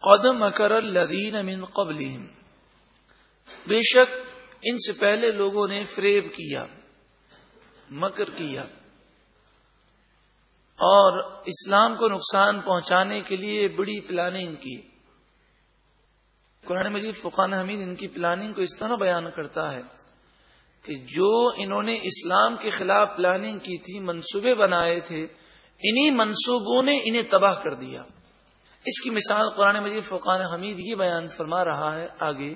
قدم اکر الدین امین قبل بے شک ان سے پہلے لوگوں نے فریب کیا، مکر کیا۔ اور اسلام کو نقصان پہنچانے کے لیے بڑی پلاننگ کی۔ قرآن مجید فقان حمید ان کی پلاننگ کو اس طرح بیان کرتا ہے کہ جو انہوں نے اسلام کے خلاف پلاننگ کی تھی، منصوبے بنائے تھے، انہی منصوبوں نے انہیں تباہ کر دیا۔ اس کی مثال قرآن مجید فقان حمید یہ بیان فرما رہا ہے آگے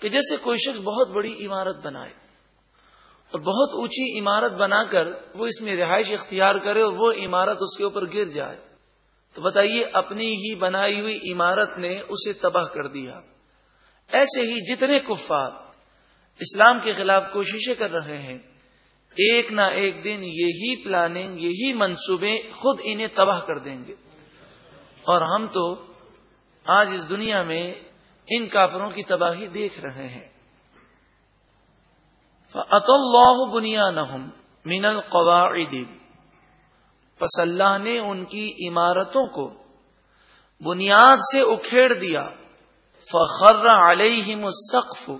کہ جیسے کوئی شخص بہت بڑی عمارت بنائے اور بہت اونچی عمارت بنا کر وہ اس میں رہائش اختیار کرے اور وہ عمارت اس کے اوپر گر جائے، تو بتائیے اپنی ہی بنائی ہوئی عمارت نے اسے تباہ کر دیا۔ ایسے ہی جتنے کفار اسلام کے خلاف کوششیں کر رہے ہیں، ایک نہ ایک دن یہی پلاننگ یہی منصوبے خود انہیں تباہ کر دیں گے۔ اور ہم تو آج اس دنیا میں ان کافروں کی تباہی دیکھ رہے ہیں۔ فعت اللہ بنیا نہم مین القواعد۔ پس اللہ نے ان کی عمارتوں کو بنیاد سے اکھیڑ دیا۔ فخر علیہم السقف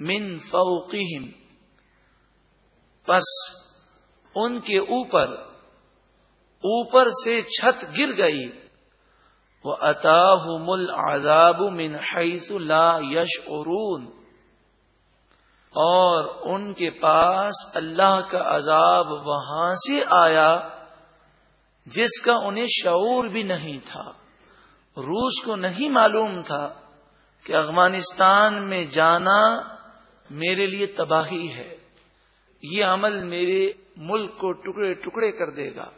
من فوقہم پس ان کے اوپر اوپر سے چھت گر گئی۔ وہ مل آزاب من حیث لا یش اور ان کے پاس اللہ کا عذاب وہاں سے آیا جس کا انہیں شعور بھی نہیں تھا۔ روس کو نہیں معلوم تھا کہ افغانستان میں جانا میرے لیے تباہی ہے۔ یہ عمل میرے ملک کو ٹکڑے ٹکڑے کر دے گا۔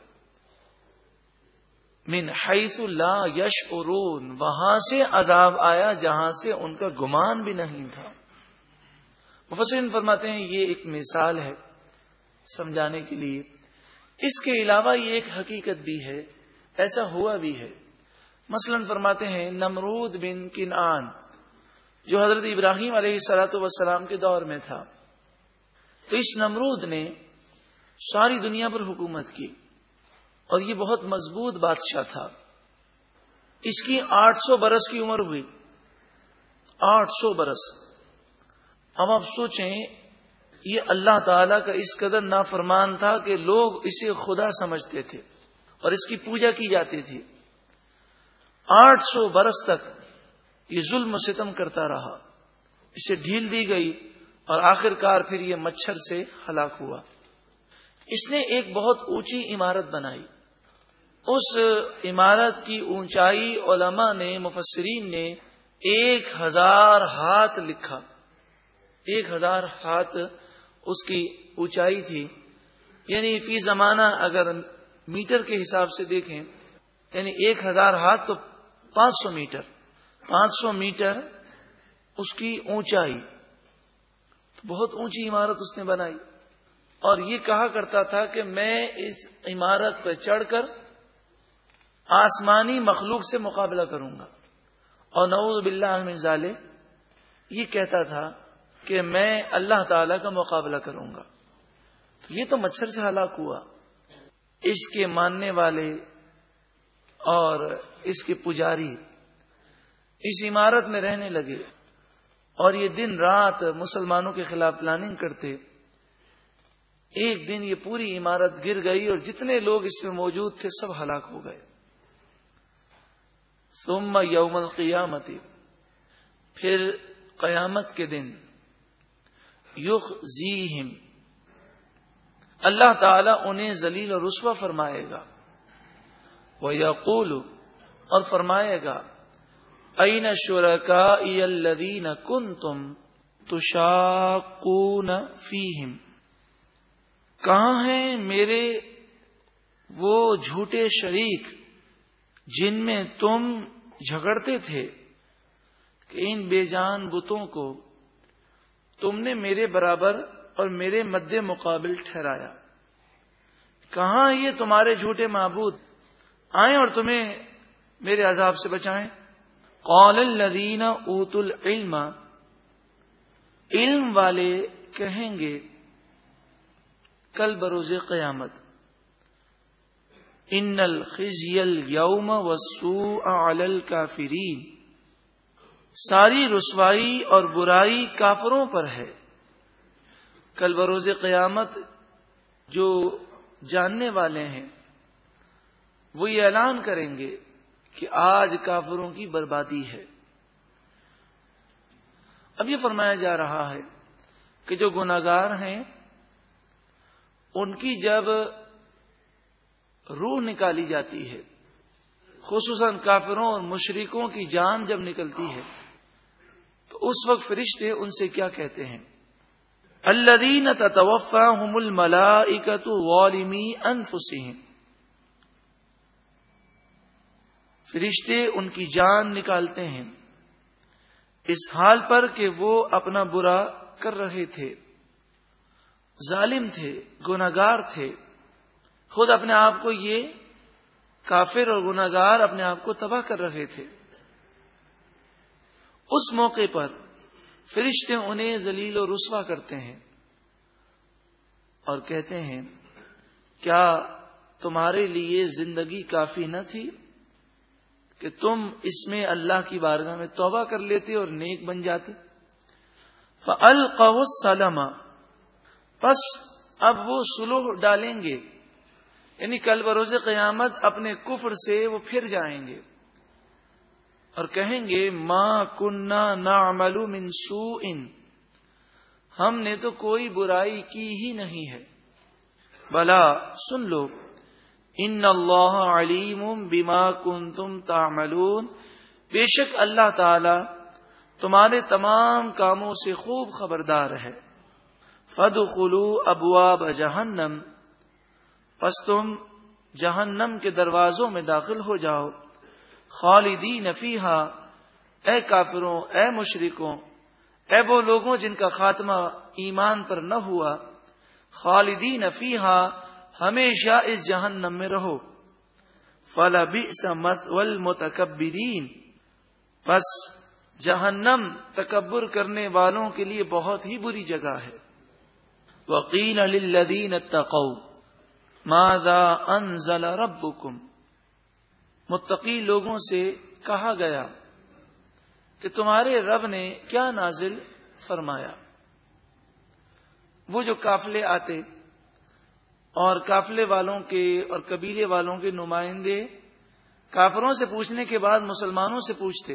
من حیث لا یش وہاں سے عذاب آیا جہاں سے ان کا گمان بھی نہیں تھا۔ مفسرین فرماتے ہیں یہ ایک مثال ہے سمجھانے کے لیے۔ اس کے علاوہ یہ ایک حقیقت بھی ہے، ایسا ہوا بھی ہے۔ مثلا فرماتے ہیں نمرود بن کنعان، جو حضرت ابراہیم علیہ سلاۃ وسلام کے دور میں تھا۔ تو اس نمرود نے ساری دنیا پر حکومت کی۔ اور یہ بہت مضبوط بادشاہ تھا۔ اس کی آٹھ سو برس کی عمر ہوئی۔ آٹھ سو برس۔ اب آپ سوچیں، یہ اللہ تعالی کا اس قدر نافرمان تھا کہ لوگ اسے خدا سمجھتے تھے اور اس کی پوجا کی جاتی تھی۔ آٹھ سو برس تک یہ ظلم و ستم کرتا رہا۔ اسے ڈھیل دی گئی اور آخر کار پھر یہ مچھر سے ہلاک ہوا۔ اس نے ایک بہت اونچی عمارت بنائی۔ اس عمارت کی اونچائی علماء نے، مفسرین نے ایک ہزار ہاتھ لکھا۔ ایک ہزار ہاتھ اس کی اونچائی تھی۔ یعنی فی زمانہ اگر میٹر کے حساب سے دیکھیں یعنی ایک ہزار ہاتھ تو پانچ سو میٹر۔ پانچ سو میٹر اس کی اونچائی۔ بہت اونچی عمارت اس نے بنائی۔ اور یہ کہا کرتا تھا کہ میں اس عمارت پہ چڑھ کر آسمانی مخلوق سے مقابلہ کروں گا۔ اور نعوذ باللہ من ظالے یہ کہتا تھا کہ میں اللہ تعالی کا مقابلہ کروں گا۔ تو یہ تو مچھر سے ہلاک ہوا۔ اس کے ماننے والے اور اس کے پجاری اس عمارت میں رہنے لگے۔ اور یہ دن رات مسلمانوں کے خلاف پلاننگ کرتے۔ ایک دن یہ پوری عمارت گر گئی اور جتنے لوگ اس میں موجود تھے سب ہلاک ہو گئے۔ ثم یوم القیامت پھر قیامت کے دن یخ اللہ تعالی انہیں ذلیل اور رسوا فرمائے گا وہ یقول اور فرمائے گا این شرکا الذین کنتم تشاقون فیہم کہاں ہیں میرے وہ جھوٹے شریک؟ جن میں تم جھگڑتے تھے کہ ان بے جان بتوں کو تم نے میرے برابر اور میرے مد مقابل ٹھہرایا۔ کہاں یہ تمہارے جھوٹے معبود؟ آئیں اور تمہیں میرے عذاب سے بچائیں۔ قول الذین اوت العلم۔ علم والے کہیں گے، کل بروز قیامت۔ ان الخزی یوم وسو الکافرین ساری رسوائی اور برائی کافروں پر ہے۔ کل بروز قیامت جو جاننے والے ہیں، وہ یہ اعلان کریں گے کہ آج کافروں کی بربادی ہے۔ اب یہ فرمایا جا رہا ہے کہ جو گناگار ہیں، ان کی جب روح نکالی جاتی ہے۔ خصوصاً کافروں اور مشرقوں کی جان جب نکلتی ہے، تو اس وقت فرشتے ان سے کیا کہتے ہیں؟ الدین تتوفا ہم الملا والمی انفسین فرشتے ان کی جان نکالتے ہیں۔ اس حال پر کہ وہ اپنا برا کر رہے تھے۔ ظالم تھے گناگار تھے۔ خود اپنے آپ کو یہ کافر اور گناگار اپنے آپ کو تباہ کر رہے تھے۔ اس موقع پر فرشتے انہیں ذلیل و رسوا کرتے ہیں اور کہتے ہیں، کیا تمہارے لیے زندگی کافی نہ تھی کہ تم اس میں اللہ کی بارگاہ میں توبہ کر لیتے اور نیک بن جاتے؟ سلم بس اب وہ سلوح ڈالیں گے۔ یعنی کل بروز قیامت اپنے کفر سے وہ پھر جائیں گے اور کہیں گے ماں کنہ نہ منسو ان ہم نے تو کوئی برائی کی ہی نہیں ہے۔ بلا، سن لو۔ ان اللہ علیم بیما کن تم بے شک اللہ تعالی تمہارے تمام کاموں سے خوب خبردار ہے۔ فد خلو ابواب جہنم۔ پس تم جہنم کے دروازوں میں داخل ہو جاؤ۔ خالدی نفیحا اے کافروں، اے مشرکوں، اے وہ لوگوں جن کا خاتمہ ایمان پر نہ ہوا۔ خالدی نفیحا ہمیشہ اس جہنم میں رہو۔ فلا سمت والمتکبرین بس جہنم تکبر کرنے والوں کے لیے بہت ہی بری جگہ ہے۔ وکیل للذین اتقوا۔ ماذا انزل ربکم؟ متقی لوگوں سے کہا گیا کہ تمہارے رب نے کیا نازل فرمایا۔ وہ جو کافلے آتے اور کافلے والوں کے اور قبیلے والوں کے نمائندے کافروں سے پوچھنے کے بعد مسلمانوں سے پوچھتے،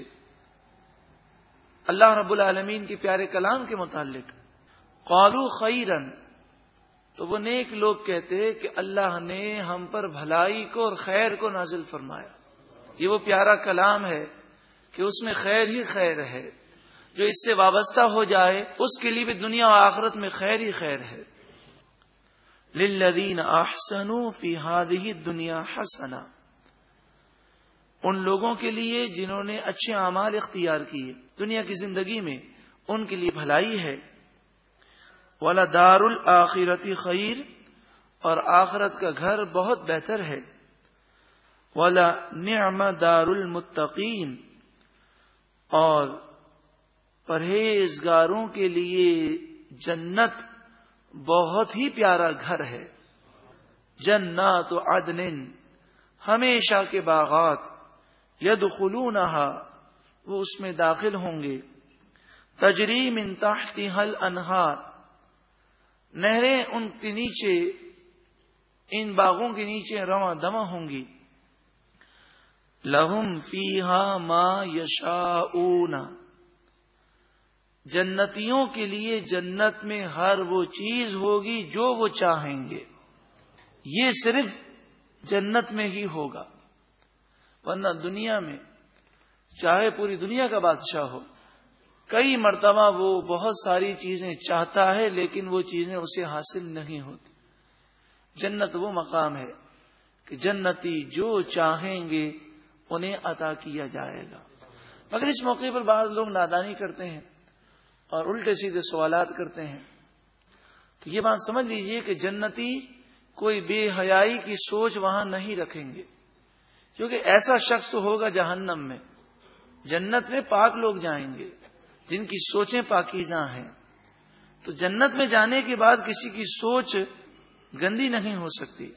اللہ رب العالمین کے پیارے کلام کے متعلق قالو خیرن تو وہ نیک لوگ کہتے کہ اللہ نے ہم پر بھلائی کو اور خیر کو نازل فرمایا۔ یہ وہ پیارا کلام ہے کہ اس میں خیر ہی خیر ہے۔ جو اس سے وابستہ ہو جائے، اس کے لیے بھی دنیا و آخرت میں خیر ہی خیر ہے۔ للذین احسنوا فی هذه دنیا حسنا۔ ان لوگوں کے لیے جنہوں نے اچھے اعمال اختیار کیے۔ دنیا کی زندگی میں ان کے لیے بھلائی ہے۔ والا دار الآخرتی خیر اور آخرت کا گھر بہت بہتر ہے۔ والا نعم دار المتقین اور پرہیزگاروں کے لیے جنت بہت ہی پیارا گھر ہے۔ جنات و عدن ہمیشہ کے باغات ید وہ اس میں داخل ہوں گے۔ تجریم ان تحتی حل انہار نہریں ان کے نیچے، ان باغوں کے نیچے رواں دما ہوں گی۔ لہم فی ماں یشا جنتیوں کے لیے جنت میں ہر وہ چیز ہوگی جو وہ چاہیں گے۔ یہ صرف جنت میں ہی ہوگا۔ ورنہ دنیا میں، چاہے پوری دنیا کا بادشاہ ہو کئی مرتبہ وہ بہت ساری چیزیں چاہتا ہے لیکن وہ چیزیں اسے حاصل نہیں ہوتی۔ جنت وہ مقام ہے کہ جنتی جو چاہیں گے انہیں عطا کیا جائے گا۔ مگر اس موقع پر بعض لوگ نادانی کرتے ہیں اور الٹے سیدھے سوالات کرتے ہیں۔ تو یہ بات سمجھ لیجیے کہ جنتی کوئی بے حیائی کی سوچ وہاں نہیں رکھیں گے۔ کیونکہ ایسا شخص تو ہوگا جہنم میں۔ جنت میں پاک لوگ جائیں گے۔ جن کی سوچیں پاکیزاں ہیں، تو جنت میں جانے کے بعد کسی کی سوچ گندی نہیں ہو سکتی۔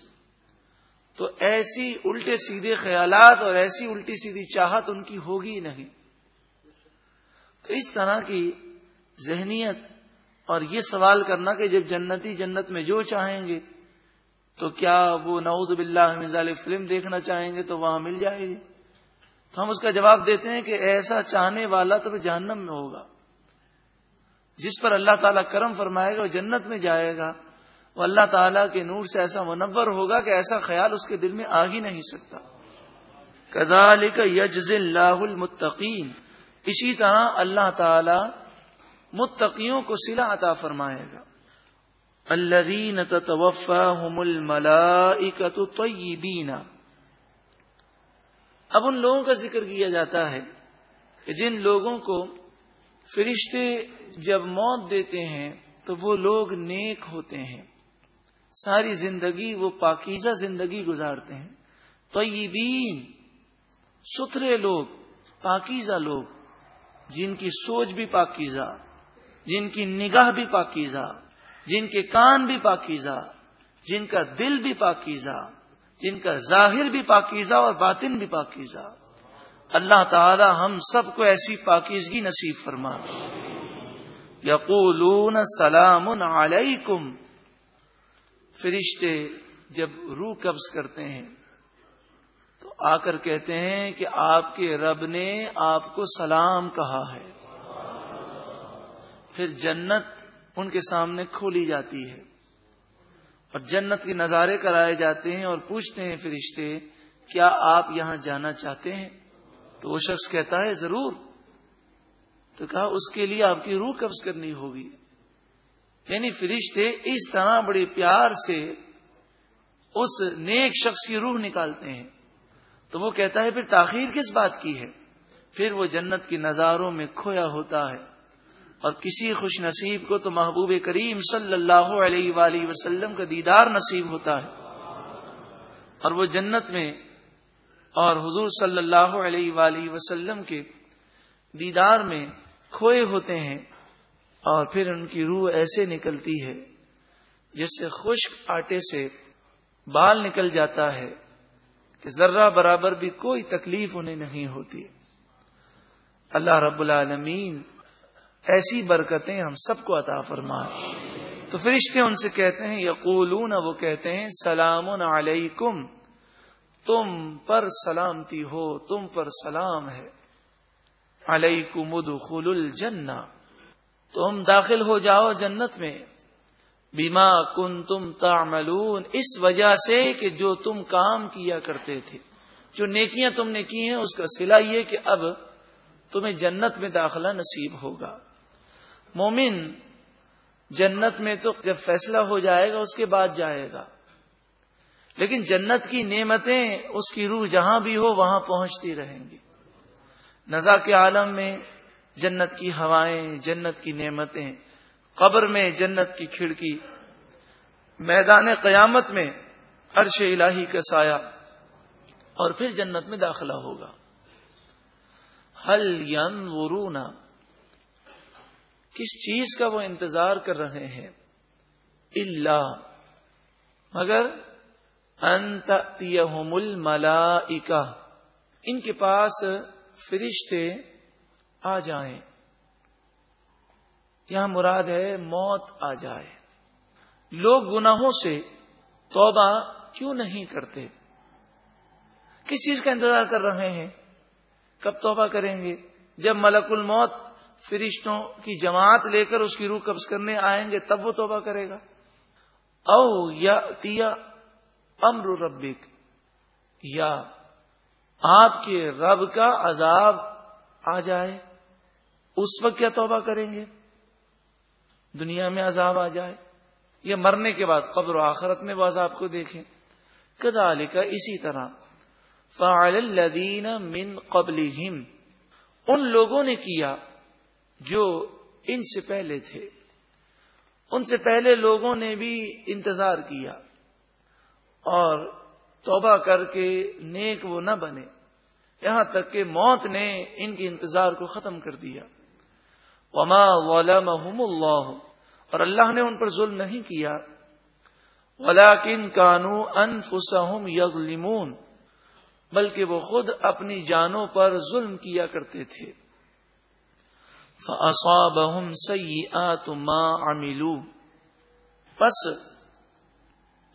تو ایسی الٹے سیدھے خیالات اور ایسی الٹی سیدھی چاہت ان کی ہوگی نہیں۔ تو اس طرح کی ذہنیت اور یہ سوال کرنا کہ جب جنتی جنت میں جو چاہیں گے، تو کیا وہ نعوذ باللہ مزال فلم دیکھنا چاہیں گے تو وہاں مل جائے گی۔ ہم اس کا جواب دیتے ہیں کہ ایسا چاہنے والا تو جہنم میں ہوگا۔ جس پر اللہ تعالیٰ کرم فرمائے گا وہ جنت میں جائے گا۔ وہ اللہ تعالیٰ کے نور سے ایسا منور ہوگا کہ ایسا خیال اس کے دل میں آ ہی نہیں سکتا۔ کدال کا یجز اللہ المتقین۔ اسی طرح اللہ تعالی متقیوں کو سلا عطا فرمائے گا۔ الذين تتوفاهم الملائكة طيبين اب ان لوگوں کا ذکر کیا جاتا ہے کہ جن لوگوں کو فرشتے جب موت دیتے ہیں تو وہ لوگ نیک ہوتے ہیں۔ ساری زندگی وہ پاکیزہ زندگی گزارتے ہیں۔ طیبین، ستھرے لوگ، پاکیزہ لوگ، جن کی سوچ بھی پاکیزہ، جن کی نگاہ بھی پاکیزہ، جن کے کان بھی پاکیزہ، جن کا دل بھی پاکیزہ۔ جن کا ظاہر بھی پاکیزہ اور باطن بھی پاکیزہ۔ اللہ تعالی ہم سب کو ایسی پاکیزگی نصیب فرما۔ یقولون سلام علیکم۔ فرشتے جب روح قبض کرتے ہیں تو آ کر کہتے ہیں کہ آپ کے رب نے آپ کو سلام کہا ہے۔ پھر جنت ان کے سامنے کھولی جاتی ہے۔ اور جنت کے نظارے کرائے جاتے ہیں اور پوچھتے ہیں فرشتے، کیا آپ یہاں جانا چاہتے ہیں؟ تو وہ شخص کہتا ہے، ضرور۔ تو کہا، اس کے لیے آپ کی روح قبض کرنی ہوگی۔ یعنی فرشتے اس طرح بڑے پیار سے اس نیک شخص کی روح نکالتے ہیں۔ تو وہ کہتا ہے، پھر تاخیر کس بات کی ہے؟ پھر وہ جنت کی نظاروں میں کھویا ہوتا ہے۔ اور کسی خوش نصیب کو تو محبوب کریم صلی اللہ علیہ وآلہ وسلم کا دیدار نصیب ہوتا ہے۔ اور وہ جنت میں اور حضور صلی اللہ علیہ وآلہ وسلم کے دیدار میں کھوئے ہوتے ہیں اور پھر ان کی روح ایسے نکلتی ہے جس سے خشک آٹے سے بال نکل جاتا ہے کہ ذرہ برابر بھی کوئی تکلیف انہیں نہیں ہوتی۔ اللہ رب العالمین ایسی برکتیں ہم سب کو عطا فرمائے تو فرشتے ان سے کہتے ہیں، یقولون، وہ کہتے ہیں، سلام علیکم، تم پر سلامتی ہو، تم پر سلام ہے۔ علیکم ادخلوا الجنہ۔ تم داخل ہو جاؤ جنت میں۔ بیما کن تم تعملون، اس وجہ سے کہ جو تم کام کیا کرتے تھے، جو نیکیاں تم نے کی ہیں، اس کا سلا یہ کہ اب تمہیں جنت میں داخلہ نصیب ہوگا۔ مومن جنت میں تو جب فیصلہ ہو جائے گا، اس کے بعد جائے گا۔ لیکن جنت کی نعمتیں اس کی روح جہاں بھی ہو، وہاں پہنچتی رہیں گی۔ نزا کے عالم میں جنت کی ہوائیں، جنت کی نعمتیں، قبر میں جنت کی کھڑکی، میدان قیامت میں عرش الہی کا سایہ، اور پھر جنت میں داخلہ ہوگا۔ ہل ین کس چیز کا وہ انتظار کر رہے ہیں؟ اللہ مگر انت ملا ان کے پاس فرشتے آ جائیں۔ یہاں مراد ہے موت آ جائے۔ لوگ گناہوں سے توبہ کیوں نہیں کرتے؟ کس چیز کا انتظار کر رہے ہیں؟ کب توبہ کریں گے؟ جب ملک الموت فرشتوں کی جماعت لے کر اس کی روح قبض کرنے آئیں گے، تب وہ توبہ کرے گا۔ او یا تیا امر ربک، یا آپ کے رب کا عذاب آ جائے، اس وقت کیا توبہ کریں گے؟ دنیا میں عذاب آ جائے، یا مرنے کے بعد قبر و آخرت میں وہ عذاب کو دیکھیں۔ کدا کا اسی طرح، فعل الدین من قبل ان لوگوں نے کیا۔ جو ان سے پہلے تھے۔ ان سے پہلے لوگوں نے بھی انتظار کیا اور توبہ کر کے نیک وہ نہ بنے۔ یہاں تک کہ موت نے ان کے انتظار کو ختم کر دیا۔ وما ولامحم اللہ اور اللہ نے ان پر ظلم نہیں کیا۔ ولاکن کانو انفسہم یظلمون بلکہ وہ خود اپنی جانوں پر ظلم کیا کرتے تھے۔ فَأَصَابَهُمْ سَيِّئَاتُ مَا عَمِلُوا۔ پس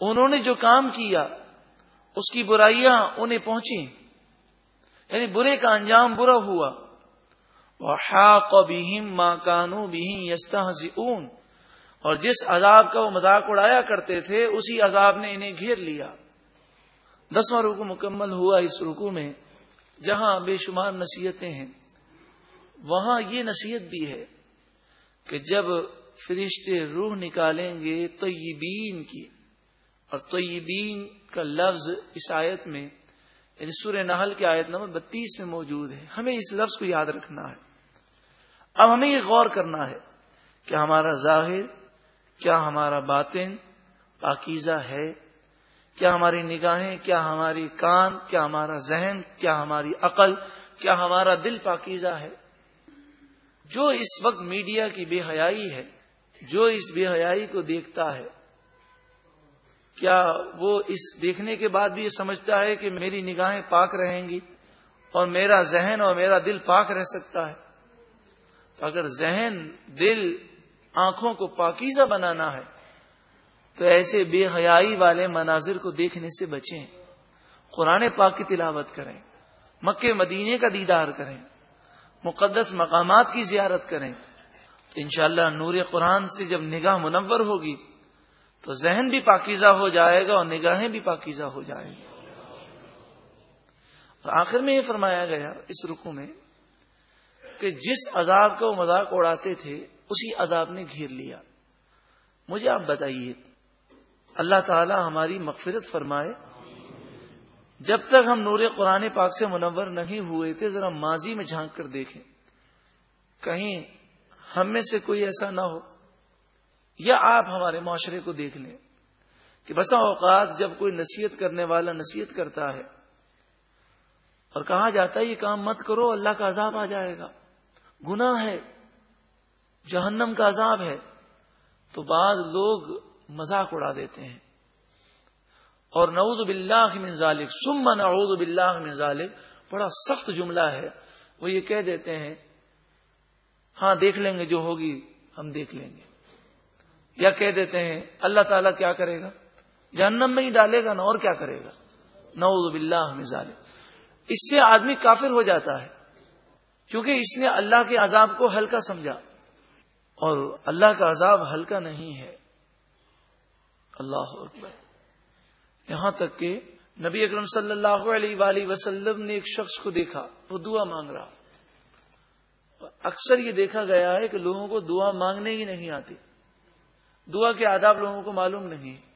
انہوں نے جو کام کیا، اس کی برائیاں انہیں پہنچی یعنی برے کا انجام برا ہوا۔ ماں کانو بہم اور جس عذاب کا وہ مذاق اڑایا کرتے تھے، اسی عذاب نے انہیں گھیر لیا۔ دسواں رکو مکمل ہوا اس رکو میں، جہاں بے شمار نصیحتیں ہیں۔ وہاں یہ نصیحت بھی ہے کہ جب فرشتے روح نکالیں گے تو کی، اور طیبین کا لفظ اس آیت میں یعنی سورہ نحل کی آیت نمبر بتیس میں موجود ہے۔ ہمیں اس لفظ کو یاد رکھنا ہے۔ اب ہمیں یہ غور کرنا ہے کہ ہمارا ظاہر، کیا ہمارا باطن پاکیزہ ہے؟ کیا ہماری نگاہیں، کیا ہماری کان، کیا ہمارا ذہن، کیا ہماری عقل، کیا ہمارا دل پاکیزہ ہے؟ جو اس وقت میڈیا کی بے حیائی ہے، جو اس بے حیائی کو دیکھتا ہے، کیا وہ اس دیکھنے کے بعد بھی یہ سمجھتا ہے کہ میری نگاہیں پاک رہیں گی اور میرا ذہن اور میرا دل پاک رہ سکتا ہے؟ تو اگر ذہن، دل آنکھوں کو پاکیزہ بنانا ہے، تو ایسے بے حیائی والے مناظر کو دیکھنے سے بچیں، قرآن پاک کی تلاوت کریں مکے مدینے کا دیدار کریں۔ مقدس مقامات کی زیارت کریں۔ انشاءاللہ نور قرآن سے جب نگاہ منور ہوگی، تو ذہن بھی پاکیزہ ہو جائے گا اور نگاہیں بھی پاکیزہ ہو جائے گی۔ اور آخر میں یہ فرمایا گیا اس رکو میں کہ جس عذاب کا وہ مذاق اڑاتے تھے، اسی عذاب نے گھیر لیا۔ مجھے آپ بتائیے، اللہ تعالی ہماری مغفرت فرمائے جب تک ہم نور قرآن پاک سے منور نہیں ہوئے تھے، ذرا ماضی میں جھانک کر دیکھیں۔ کہیں ہم میں سے کوئی ایسا نہ ہو، یا آپ ہمارے معاشرے کو دیکھ لیں کہ بسا اوقات جب کوئی نصیحت کرنے والا نصیحت کرتا ہے اور کہا جاتا ہے، یہ کام مت کرو، اللہ کا عذاب آ جائے گا۔ گناہ ہے، جہنم کا عذاب ہے۔ تو بعض لوگ مذاق اڑا دیتے ہیں۔ اور نعوذ باللہ من ذالک سم نعوذ باللہ من ذالک، بڑا سخت جملہ ہے۔ وہ یہ کہہ دیتے ہیں ہاں دیکھ لیں گے، جو ہوگی ہم دیکھ لیں گے۔ یا کہہ دیتے ہیں، اللہ تعالیٰ کیا کرے گا؟ جہنم میں ہی ڈالے گا نا، اور کیا کرے گا؟ نعوذ باللہ من ذالک۔ اس سے آدمی کافر ہو جاتا ہے، کیونکہ اس نے اللہ کے عذاب کو ہلکا سمجھا۔ اور اللہ کا عذاب ہلکا نہیں ہے۔ اللہ اکبر۔ یہاں تک کہ نبی اکرم صلی اللہ علیہ وآلہ وسلم نے ایک شخص کو دیکھا، وہ دعا مانگ رہا۔ اکثر یہ دیکھا گیا ہے کہ لوگوں کو دعا مانگنے ہی نہیں آتی۔ دعا کے آداب لوگوں کو معلوم نہیں۔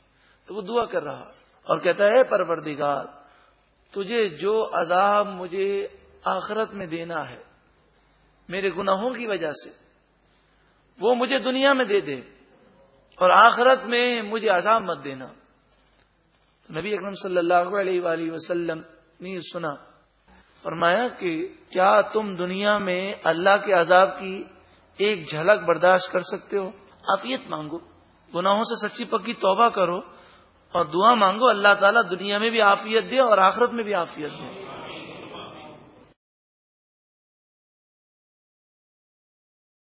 تو وہ دعا کر رہا اور کہتا ہے پروردگار، تجھے جو عذاب مجھے آخرت میں دینا ہے، میرے گناہوں کی وجہ سے، وہ مجھے دنیا میں دے دے اور آخرت میں مجھے عذاب مت دینا۔ نبی اکرم صلی اللہ علیہ وآلہ وسلم نے سنا، فرمایا کہ کیا تم دنیا میں اللہ کے عذاب کی ایک جھلک برداشت کر سکتے ہو؟ عافیت مانگو، گناہوں سے سچی پکی توبہ کرو اور دعا مانگو، اللہ تعالیٰ دنیا میں بھی عافیت دے اور آخرت میں بھی عافیت دے۔